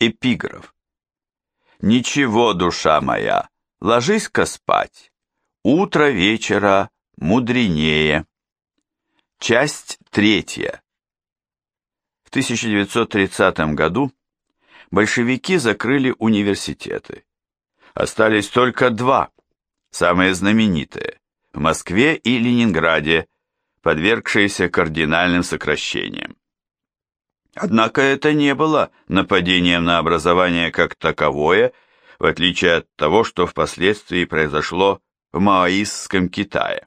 Эпиграф. Ничего, душа моя, ложись-ка спать. Утро вечера мудренее. Часть третья. В 1930 году большевики закрыли университеты. Остались только два, самые знаменитые, в Москве и Ленинграде, подвергшиеся кардинальным сокращениям. Однако это не было нападением на образование как таковое, в отличие от того, что впоследствии произошло в маоистском Китае,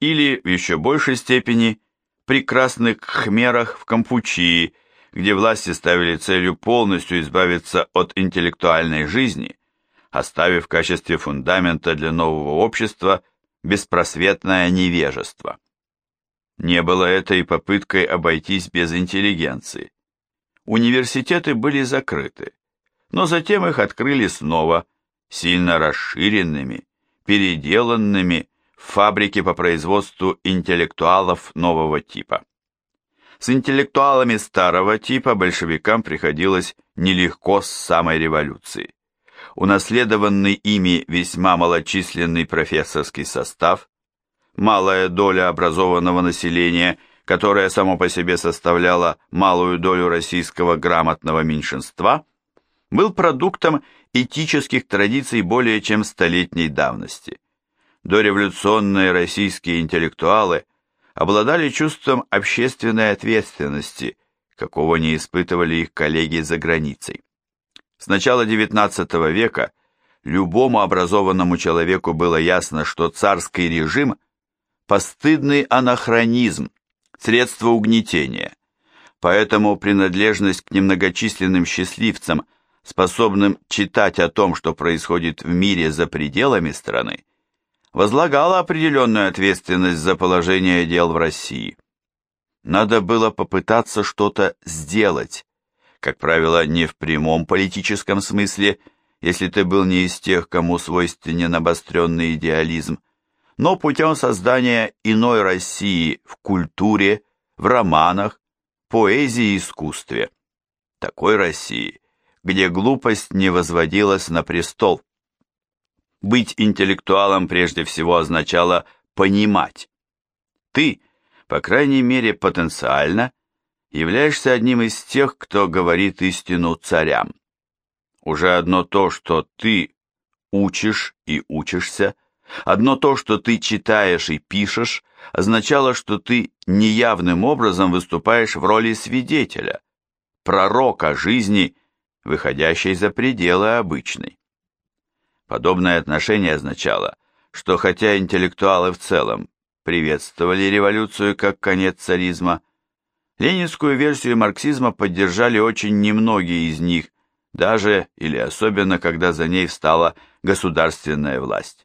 или в еще большей степени прекрасных хмерах в Кампучии, где власти ставили целью полностью избавиться от интеллектуальной жизни, оставив в качестве фундамента для нового общества беспросветное невежество. Не было это и попыткой обойтись без интеллигенции. Университеты были закрыты, но затем их открыли снова, сильно расширенными, переделанными в фабрики по производству интеллектуалов нового типа. С интеллектуалами старого типа большевикам приходилось нелегко с самой революции. Унаследованный ими весьма малочисленный профессорский состав, малая доля образованного населения, которая само по себе составляла малую долю российского грамотного меньшинства, был продуктом этических традиций более чем столетней давности. Дореволюционные российские интеллектуалы обладали чувством общественной ответственности, какого не испытывали их коллеги за границей. С начала XIX века любому образованному человеку было ясно, что царский режим – постыдный анахронизм, средство угнетения. Поэтому принадлежность к немногочисленным счастливцам, способным читать о том, что происходит в мире за пределами страны, возлагала определенную ответственность за положение дел в России. Надо было попытаться что-то сделать, как правило, не в прямом политическом смысле, если ты был не из тех, кому свойственен обостренный идеализм, но путем создания иной России в культуре, в романах, поэзии и искусстве. Такой России, где глупость не возводилась на престол. Быть интеллектуалом прежде всего означало понимать. Ты, по крайней мере потенциально, являешься одним из тех, кто говорит истину царям. Уже одно то, что ты учишь и учишься, одно то, что ты читаешь и пишешь, означало, что ты неявным образом выступаешь в роли свидетеля, пророка жизни, выходящей за пределы обычной. Подобное отношение означало, что хотя интеллектуалы в целом приветствовали революцию как конец царизма, Ленинскую версию марксизма поддержали очень немногие из них, даже или особенно, когда за ней встала государственная власть.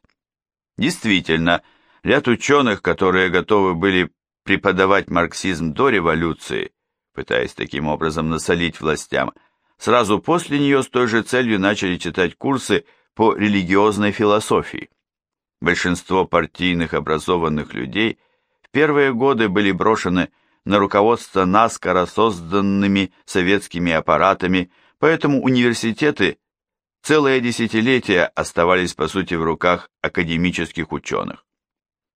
Действительно, ряд ученых, которые готовы были преподавать марксизм до революции, пытаясь таким образом насолить властям, сразу после нее с той же целью начали читать курсы по религиозной философии. Большинство партийных образованных людей в первые годы были брошены на руководство наскоро созданными советскими аппаратами, поэтому университеты целое десятилетие оставались по сути в руках академических ученых.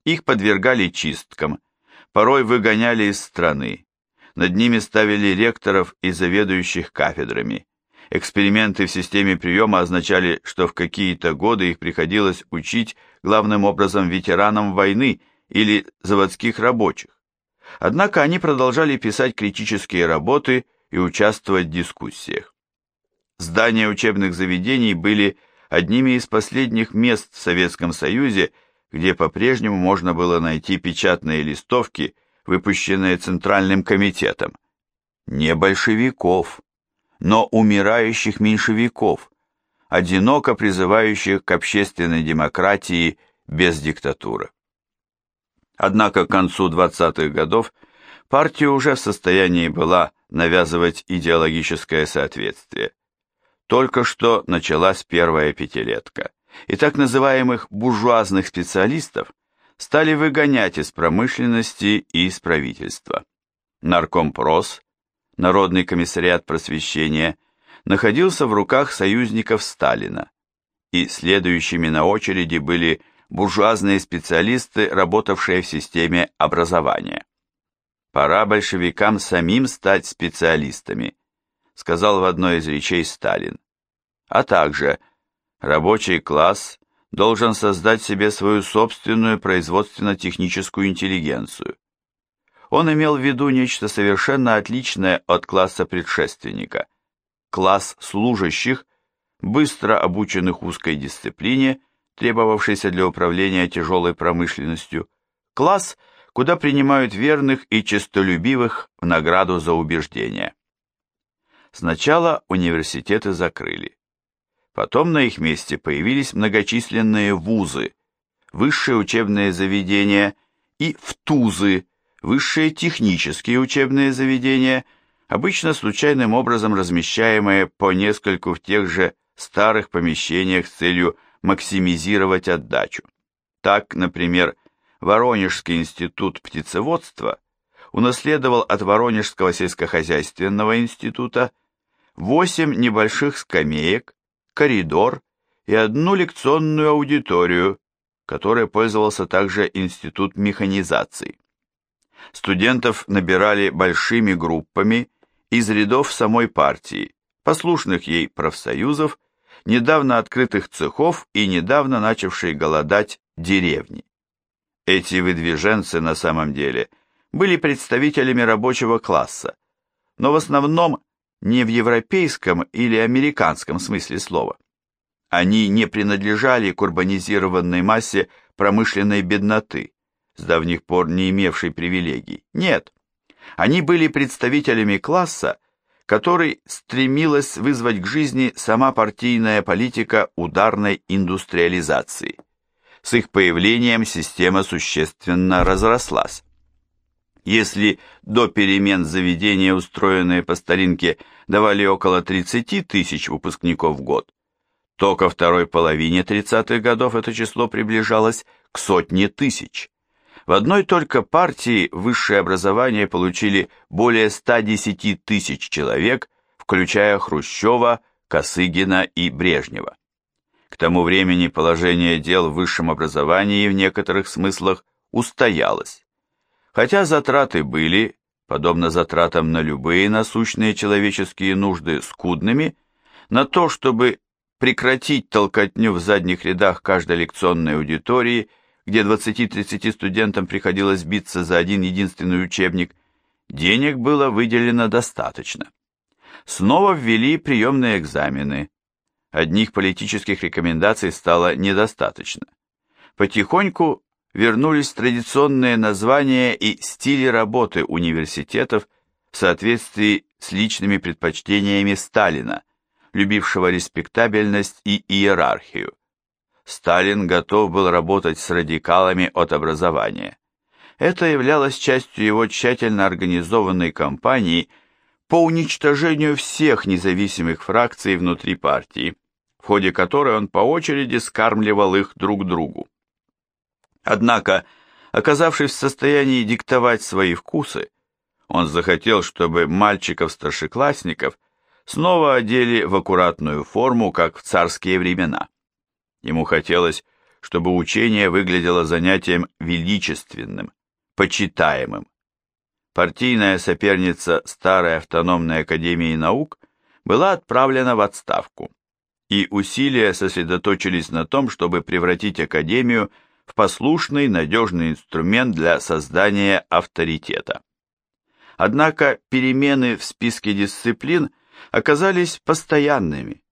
Их подвергали чисткам, порой выгоняли из страны, над ними ставили ректоров и заведующих кафедрами. Эксперименты в системе приема означали, что в какие-то годы их приходилось учить главным образом ветеранам войны или заводских рабочих. Однако они продолжали писать критические работы и участвовать в дискуссиях. Здания учебных заведений были одними из последних мест в Советском Союзе, где по-прежнему можно было найти печатные листовки, выпущенные Центральным комитетом. Не большевиков, но умирающих меньшевиков, одиноко призывающих к общественной демократии без диктатуры. Однако к концу 20-х годов партия уже в состоянии была навязывать идеологическое соответствие. Только что началась первая пятилетка, и так называемых буржуазных специалистов стали выгонять из промышленности и из правительства. Наркомпрос, Народный комиссариат просвещения, находился в руках союзников Сталина, и следующими на очереди были буржуазные специалисты, работавшие в системе образования. Пора большевикам самим стать специалистами, сказал в одной из речей Сталин. А также рабочий класс должен создать себе свою собственную производственно-техническую интеллигенцию. Он имел в виду нечто совершенно отличное от класса предшественника. Класс служащих, быстро обученных узкой дисциплине, требовавшейся для управления тяжелой промышленностью, класс, куда принимают верных и честолюбивых в награду за убеждения. Сначала университеты закрыли. Потом на их месте появились многочисленные вузы, высшие учебные заведения и втузы, высшие технические учебные заведения, обычно случайным образом размещаемые по нескольку в тех же старых помещениях с целью максимизировать отдачу. Так, например, Воронежский институт птицеводства унаследовал от Воронежского сельскохозяйственного института восемь небольших скамеек, коридор и одну лекционную аудиторию, которой пользовался также Институт механизации. Студентов набирали большими группами из рядов самой партии, послушных ей профсоюзов, недавно открытых цехов и недавно начавшей голодать деревни. Эти выдвиженцы на самом деле были представителями рабочего класса, но в основном не в европейском или американском смысле слова. Они не принадлежали к урбанизированной массе промышленной бедноты, с давних пор не имевшей привилегий. Нет, они были представителями класса, который стремилась вызвать к жизни сама партийная политика ударной индустриализации. С их появлением система существенно разрослась. Если до перемен заведения, устроенные по старинке, давали около 30 тысяч выпускников в год, то ко второй половине 30-х годов это число приближалось к сотне тысяч. В одной только партии высшее образование получили более 110 тысяч человек, включая Хрущева, Косыгина и Брежнева. К тому времени положение дел в высшем образовании в некоторых смыслах устоялось. Хотя затраты были, подобно затратам на любые насущные человеческие нужды, скудными, на то, чтобы прекратить толкотню в задних рядах каждой лекционной аудитории, где 20-30 студентам приходилось биться за один единственный учебник, денег было выделено достаточно. Снова ввели приемные экзамены. Одних политических рекомендаций стало недостаточно. Потихоньку вернулись традиционные названия и стили работы университетов в соответствии с личными предпочтениями Сталина, любившего респектабельность и иерархию. Сталин готов был работать с радикалами от образования. Это являлось частью его тщательно организованной кампании по уничтожению всех независимых фракций внутри партии, в ходе которой он по очереди скармливал их друг другу. Однако, оказавшись в состоянии диктовать свои вкусы, он захотел, чтобы мальчиков-старшеклассников снова одели в аккуратную форму, как в царские времена. Ему хотелось, чтобы учение выглядело занятием величественным, почитаемым. Партийная соперница Старой автономной академии наук была отправлена в отставку, и усилия сосредоточились на том, чтобы превратить академию в послушный, надежный инструмент для создания авторитета. Однако перемены в списке дисциплин оказались постоянными.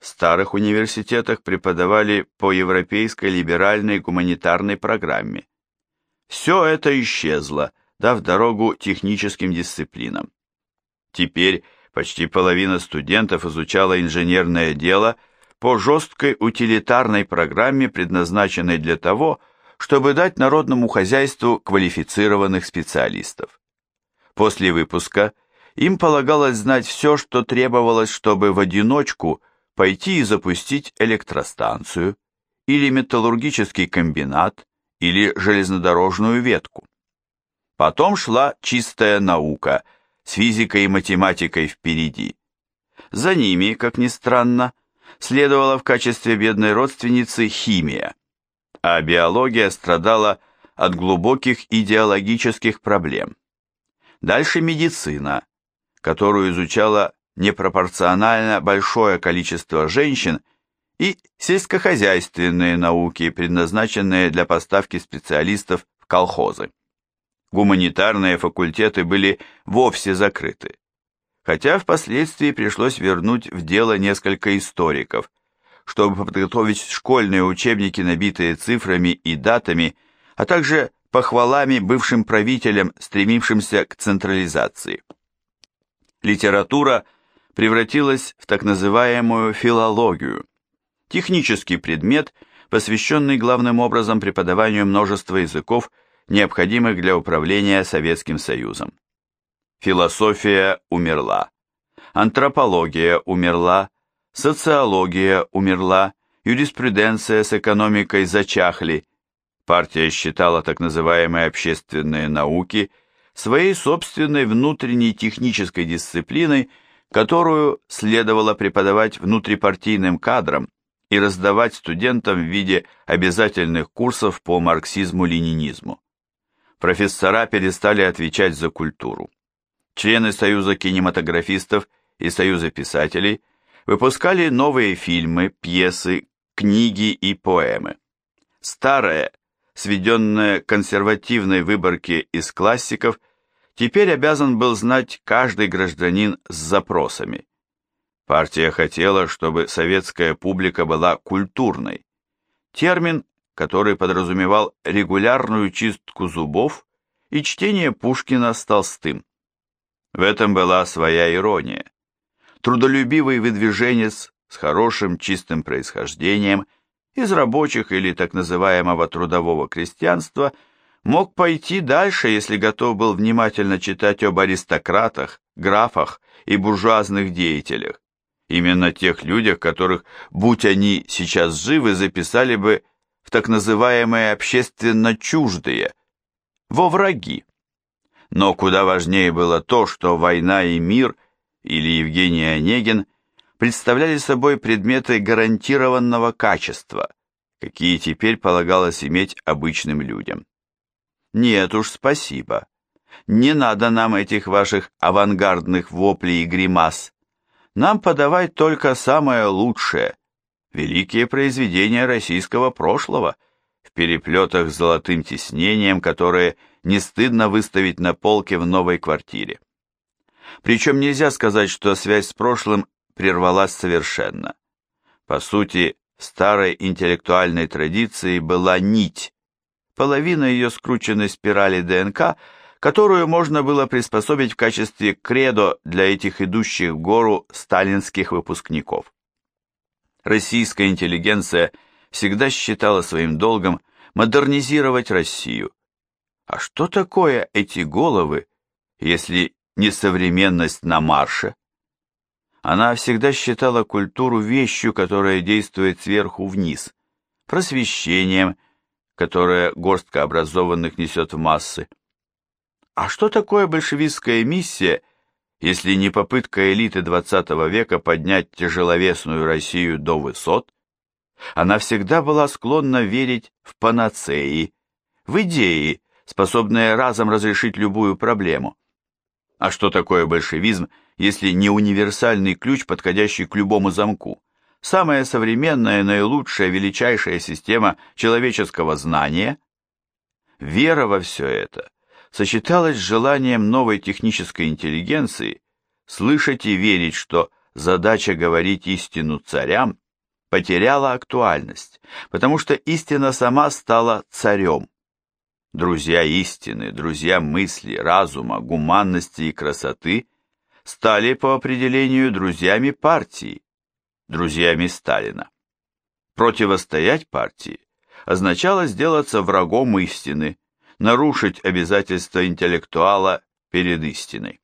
В старых университетах преподавали по европейской либеральной гуманитарной программе. Все это исчезло, дав дорогу техническим дисциплинам. Теперь почти половина студентов изучала инженерное дело – по жесткой утилитарной программе, предназначенной для того, чтобы дать народному хозяйству квалифицированных специалистов. После выпуска им полагалось знать все, что требовалось, чтобы в одиночку пойти и запустить электростанцию, или металлургический комбинат, или железнодорожную ветку. Потом шла чистая наука с физикой и математикой впереди. За ними, как ни странно, следовала в качестве бедной родственницы химия, а биология страдала от глубоких идеологических проблем. Дальше медицина, которую изучало непропорционально большое количество женщин и сельскохозяйственные науки, предназначенные для поставки специалистов в колхозы. Гуманитарные факультеты были вовсе закрыты хотя впоследствии пришлось вернуть в дело несколько историков, чтобы подготовить школьные учебники, набитые цифрами и датами, а также похвалами бывшим правителям, стремившимся к централизации. Литература превратилась в так называемую филологию, технический предмет, посвященный главным образом преподаванию множества языков, необходимых для управления Советским Союзом. Философия умерла. Антропология умерла. Социология умерла. Юриспруденция с экономикой зачахли. Партия считала так называемые общественные науки своей собственной внутренней технической дисциплиной, которую следовало преподавать внутрипартийным кадрам и раздавать студентам в виде обязательных курсов по марксизму-ленинизму. Профессора перестали отвечать за культуру члены Союза кинематографистов и Союза писателей выпускали новые фильмы, пьесы, книги и поэмы. Старое, сведенное консервативной выборке из классиков, теперь обязан был знать каждый гражданин с запросами. Партия хотела, чтобы советская публика была культурной. Термин, который подразумевал регулярную чистку зубов и чтение Пушкина с Толстым. В этом была своя ирония. Трудолюбивый выдвиженец с хорошим чистым происхождением из рабочих или так называемого трудового крестьянства мог пойти дальше, если готов был внимательно читать об аристократах, графах и буржуазных деятелях, именно тех людях, которых, будь они сейчас живы, записали бы в так называемые общественно чуждые, во враги. Но куда важнее было то, что «Война и мир» или Евгений Онегин представляли собой предметы гарантированного качества, какие теперь полагалось иметь обычным людям. Нет уж, спасибо. Не надо нам этих ваших авангардных воплей и гримас. Нам подавать только самое лучшее, великие произведения российского прошлого, в переплетах с золотым тиснением, которые не стыдно выставить на полке в новой квартире. Причем нельзя сказать, что связь с прошлым прервалась совершенно. По сути, в старой интеллектуальной традиции была нить, половина ее скрученной спирали ДНК, которую можно было приспособить в качестве кредо для этих идущих в гору сталинских выпускников. Российская интеллигенция всегда считала своим долгом модернизировать Россию, а что такое эти головы, если не современность на марше? Она всегда считала культуру вещью, которая действует сверху вниз, просвещением, которое горстка образованных несет в массы. А что такое большевистская миссия, если не попытка элиты XX века поднять тяжеловесную Россию до высот? Она всегда была склонна верить в панацеи, в идеи, способные разом разрешить любую проблему. А что такое большевизм, если не универсальный ключ, подходящий к любому замку? Самая современная, наилучшая, величайшая система человеческого знания? Вера во все это сочеталась с желанием новой технической интеллигенции слышать и верить, что задача говорить истину царям потеряла актуальность, потому что истина сама стала царем друзья истины, друзья мысли, разума, гуманности и красоты, стали по определению друзьями партии, друзьями Сталина. Противостоять партии означало сделаться врагом истины, нарушить обязательства интеллектуала перед истиной.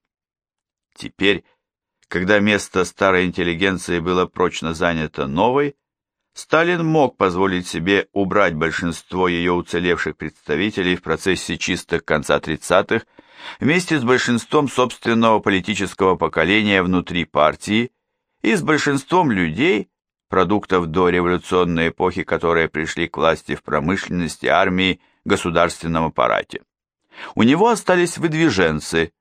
Теперь, когда место старой интеллигенции было прочно занято новой, Сталин мог позволить себе убрать большинство ее уцелевших представителей в процессе чисток конца 30-х вместе с большинством собственного политического поколения внутри партии и с большинством людей, продуктов дореволюционной эпохи, которые пришли к власти в промышленности, армии, государственном аппарате. У него остались выдвиженцы,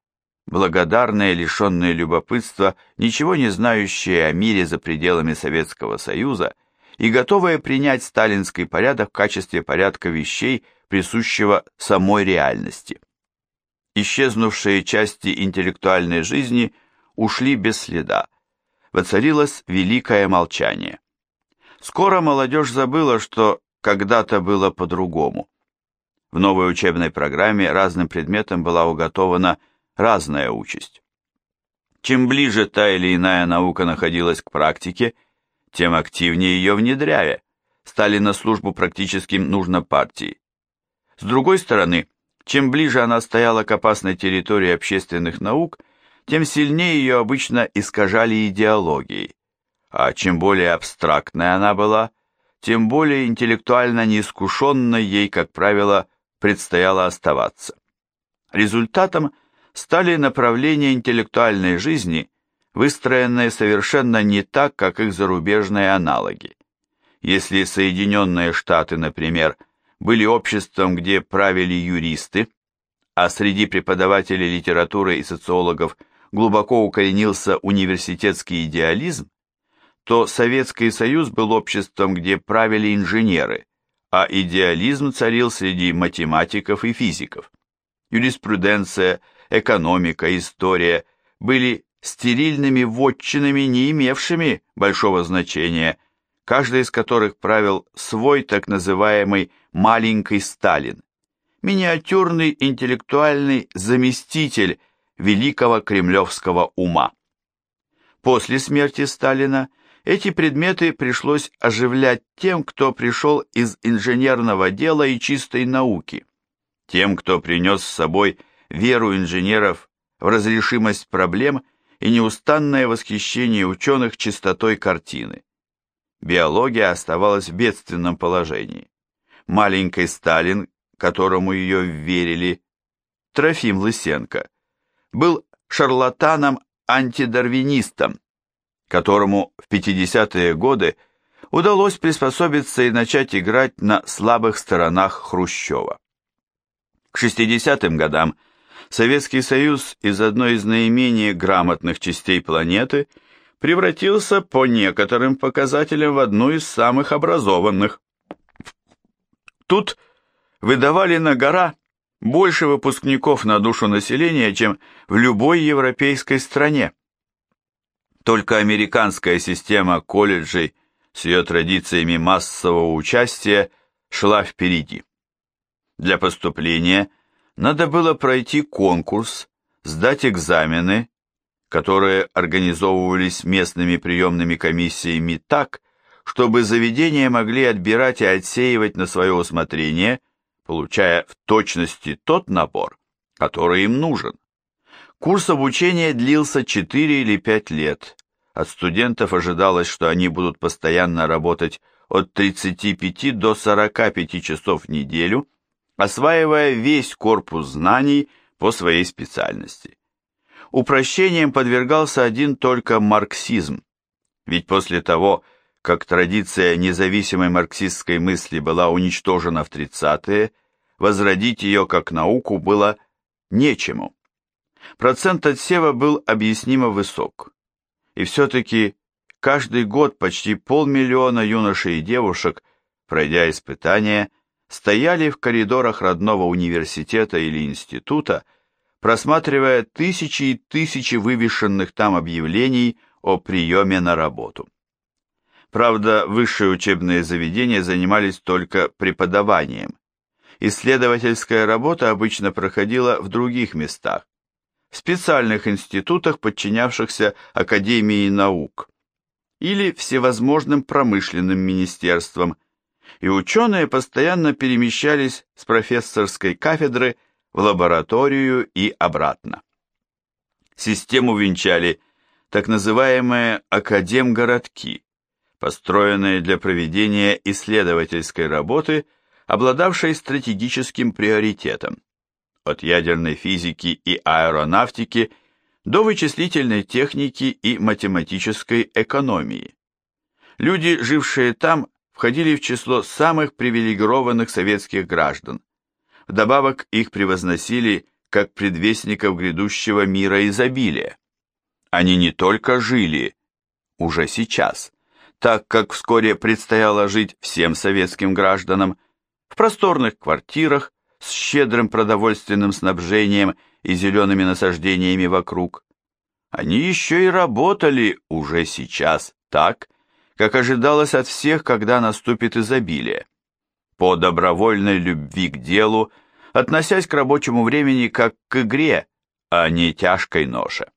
благодарные, лишенные любопытства, ничего не знающие о мире за пределами Советского Союза и готовые принять сталинский порядок в качестве порядка вещей, присущего самой реальности. Исчезнувшие части интеллектуальной жизни ушли без следа. Воцарилось великое молчание. Скоро молодежь забыла, что когда-то было по-другому. В новой учебной программе разным предметам была уготована разная участь. Чем ближе та или иная наука находилась к практике, тем активнее ее внедряя, стали на службу практически нужно партии. С другой стороны, чем ближе она стояла к опасной территории общественных наук, тем сильнее ее обычно искажали идеологией, а чем более абстрактная она была, тем более интеллектуально неискушенной ей, как правило, предстояло оставаться. Результатом стали направления интеллектуальной жизни, выстроенные совершенно не так, как их зарубежные аналоги. Если Соединенные Штаты, например, были обществом, где правили юристы, а среди преподавателей литературы и социологов глубоко укоренился университетский идеализм, то Советский Союз был обществом, где правили инженеры, а идеализм царил среди математиков и физиков. Юриспруденция, экономика, история были стерильными вотчинами, не имевшими большого значения, каждый из которых правил свой так называемый «маленький Сталин», миниатюрный интеллектуальный заместитель великого кремлевского ума. После смерти Сталина – эти предметы пришлось оживлять тем, кто пришел из инженерного дела и чистой науки, тем, кто принес с собой веру инженеров в разрешимость проблем и неустанное восхищение ученых чистотой картины. Биология оставалась в бедственном положении. Маленький Сталин, которому ее верили, Трофим Лысенко, был шарлатаном-антидарвинистом, которому в 50-е годы удалось приспособиться и начать играть на слабых сторонах Хрущева. К 60-м годам Советский Союз из одной из наименее грамотных частей планеты превратился по некоторым показателям в одну из самых образованных. Тут выдавали на гора больше выпускников на душу населения, чем в любой европейской стране. Только американская система колледжей с ее традициями массового участия шла впереди. Для поступления надо было пройти конкурс, сдать экзамены, которые организовывались местными приемными комиссиями так, чтобы заведения могли отбирать и отсеивать на свое усмотрение, получая в точности тот набор, который им нужен. Курс обучения длился 4 или 5 лет. От студентов ожидалось, что они будут постоянно работать от 35 до 45 часов в неделю, осваивая весь корпус знаний по своей специальности. Упрощением подвергался один только марксизм, ведь после того, как традиция независимой марксистской мысли была уничтожена в 30-е, возродить ее как науку было нечему процент отсева был объяснимо высок. И все-таки каждый год почти полмиллиона юношей и девушек, пройдя испытания, стояли в коридорах родного университета или института, просматривая тысячи и тысячи вывешенных там объявлений о приеме на работу. Правда, высшие учебные заведения занимались только преподаванием. Исследовательская работа обычно проходила в других местах, в специальных институтах, подчинявшихся Академии наук, или всевозможным промышленным министерствам, и ученые постоянно перемещались с профессорской кафедры в лабораторию и обратно. Систему венчали так называемые академгородки, построенные для проведения исследовательской работы, обладавшей стратегическим приоритетом от ядерной физики и аэронавтики до вычислительной техники и математической экономии. Люди, жившие там, входили в число самых привилегированных советских граждан. Вдобавок их превозносили как предвестников грядущего мира изобилия. Они не только жили, уже сейчас, так как вскоре предстояло жить всем советским гражданам, в просторных квартирах с щедрым продовольственным снабжением и зелеными насаждениями вокруг. Они еще и работали уже сейчас так, как ожидалось от всех, когда наступит изобилие. По добровольной любви к делу, относясь к рабочему времени как к игре, а не тяжкой ноше.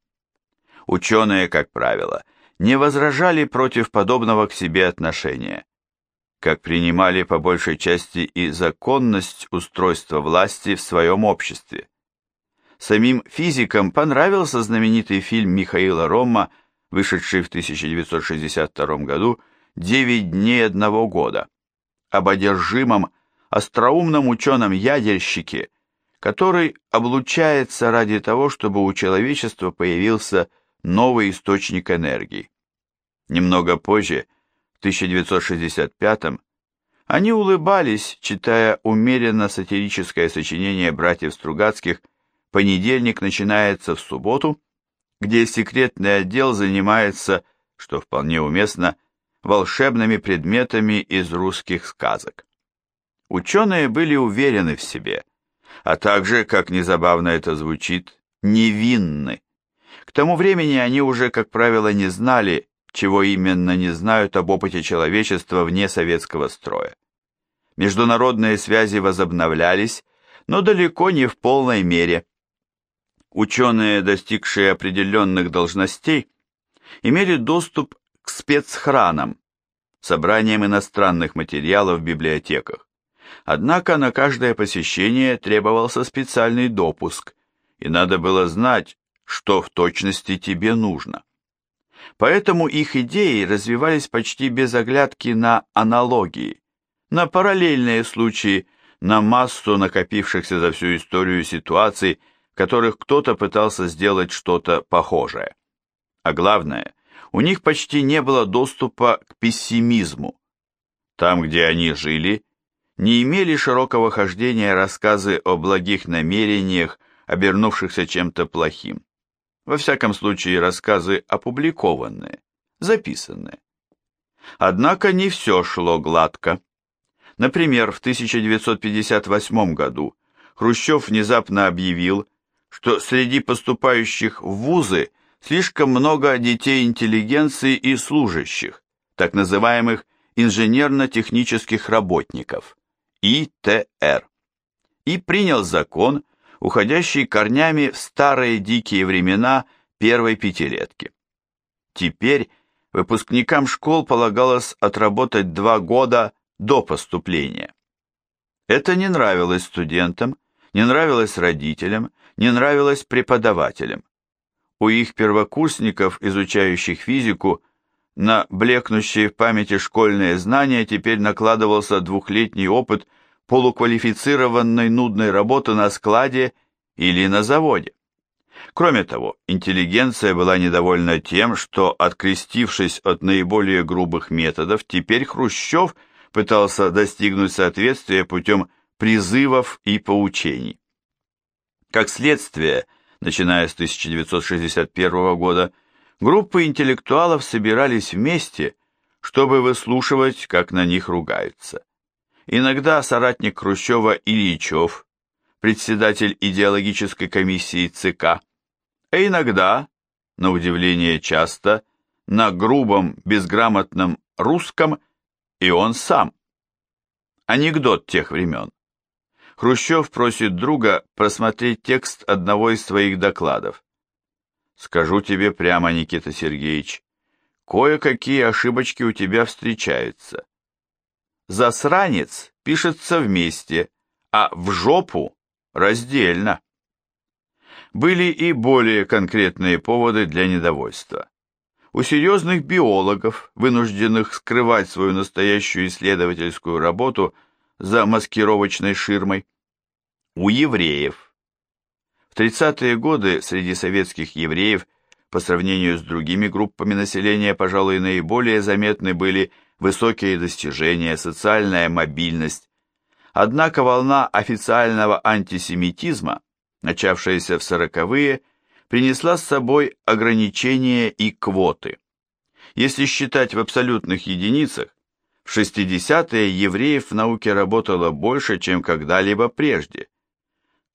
Ученые, как правило, не возражали против подобного к себе отношения, как принимали по большей части и законность устройства власти в своем обществе. Самим физикам понравился знаменитый фильм Михаила Рома, вышедший в 1962 году «Девять дней одного года», об одержимом, остроумном ученом-ядерщике, который облучается ради того, чтобы у человечества появился новый источник энергии. Немного позже, в 1965 они улыбались, читая умеренно сатирическое сочинение братьев Стругацких «Понедельник начинается в субботу», где секретный отдел занимается, что вполне уместно, волшебными предметами из русских сказок. Ученые были уверены в себе, а также, как незабавно это звучит, невинны. К тому времени они уже, как правило, не знали, чего именно не знают об опыте человечества вне советского строя. Международные связи возобновлялись, но далеко не в полной мере. Ученые, достигшие определенных должностей, имели доступ к спецхранам, собраниям иностранных материалов в библиотеках. Однако на каждое посещение требовался специальный допуск, и надо было знать, что в точности тебе нужно. Поэтому их идеи развивались почти без оглядки на аналогии, на параллельные случаи, на массу накопившихся за всю историю ситуаций, которых кто-то пытался сделать что-то похожее. А главное, у них почти не было доступа к пессимизму. Там, где они жили, не имели широкого хождения рассказы о благих намерениях, обернувшихся чем-то плохим. Во всяком случае, рассказы опубликованные, записанные. Однако не все шло гладко. Например, в 1958 году Хрущев внезапно объявил, что среди поступающих в вузы слишком много детей интеллигенции и служащих, так называемых инженерно-технических работников, ИТР, и принял закон, уходящий корнями в старые дикие времена первой пятилетки. Теперь выпускникам школ полагалось отработать два года до поступления. Это не нравилось студентам, не нравилось родителям, не нравилось преподавателям. У их первокурсников, изучающих физику, на блекнущие в памяти школьные знания теперь накладывался двухлетний опыт полуквалифицированной нудной работы на складе или на заводе. Кроме того, интеллигенция была недовольна тем, что, открестившись от наиболее грубых методов, теперь Хрущев пытался достигнуть соответствия путем призывов и поучений. Как следствие, начиная с 1961 года, группы интеллектуалов собирались вместе, чтобы выслушивать, как на них ругаются. Иногда соратник Хрущева Ильичев, председатель идеологической комиссии ЦК, а иногда, на удивление часто, на грубом, безграмотном русском и он сам. Анекдот тех времен. Хрущев просит друга просмотреть текст одного из своих докладов. Скажу тебе прямо, Никита Сергеевич, кое-какие ошибочки у тебя встречаются. Засранец пишется вместе, а в жопу раздельно. Были и более конкретные поводы для недовольства. У серьезных биологов, вынужденных скрывать свою настоящую исследовательскую работу за маскировочной ширмой. У евреев. В В 30-е годы среди советских евреев по сравнению с другими группами населения, пожалуй, наиболее заметны были высокие достижения, социальная мобильность. Однако волна официального антисемитизма, начавшаяся в сороковые, принесла с собой ограничения и квоты. Если считать в абсолютных единицах, в 60-е евреев в науке работало больше, чем когда-либо прежде.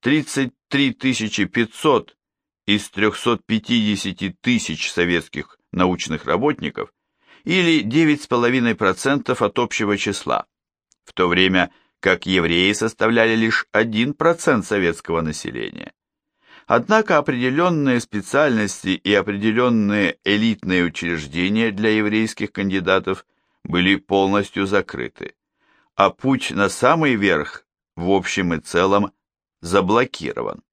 33 500 из 350 тысяч советских научных работников или 9,5% от общего числа, в то время как евреи составляли лишь 1% советского населения. Однако определенные специальности и определенные элитные учреждения для еврейских кандидатов были полностью закрыты, а путь на самый верх в общем и целом заблокирован.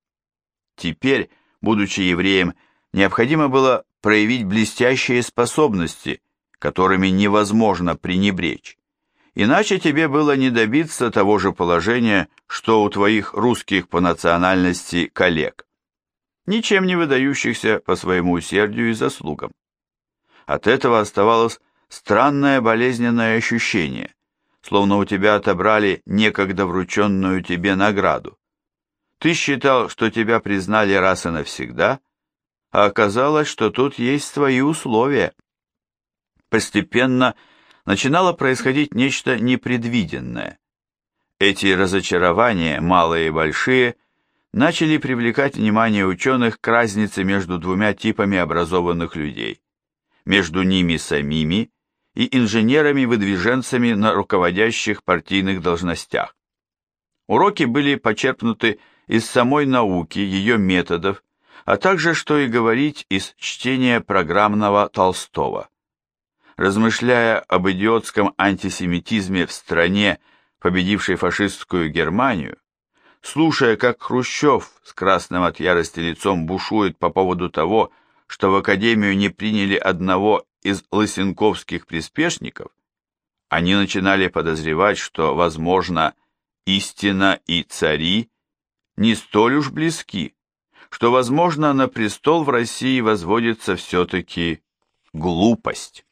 Теперь, будучи евреем, необходимо было проявить блестящие способности, которыми невозможно пренебречь. Иначе тебе было не добиться того же положения, что у твоих русских по национальности коллег, ничем не выдающихся по своему усердию и заслугам. От этого оставалось странное болезненное ощущение, словно у тебя отобрали некогда врученную тебе награду. Ты считал, что тебя признали раз и навсегда, а оказалось, что тут есть свои условия. Постепенно начинало происходить нечто непредвиденное. Эти разочарования, малые и большие, начали привлекать внимание ученых к разнице между двумя типами образованных людей, между ними самими и инженерами-выдвиженцами на руководящих партийных должностях. Уроки были почерпнуты из самой науки, ее методов, а также, что и говорить, из чтения программного Толстого. Размышляя об идиотском антисемитизме в стране, победившей фашистскую Германию, слушая, как Хрущев с красным от ярости лицом бушует по поводу того, что в Академию не приняли одного из лысенковских приспешников, они начинали подозревать, что, возможно, истина и цари не столь уж близки, что, возможно, на престол в России возводится все-таки глупость.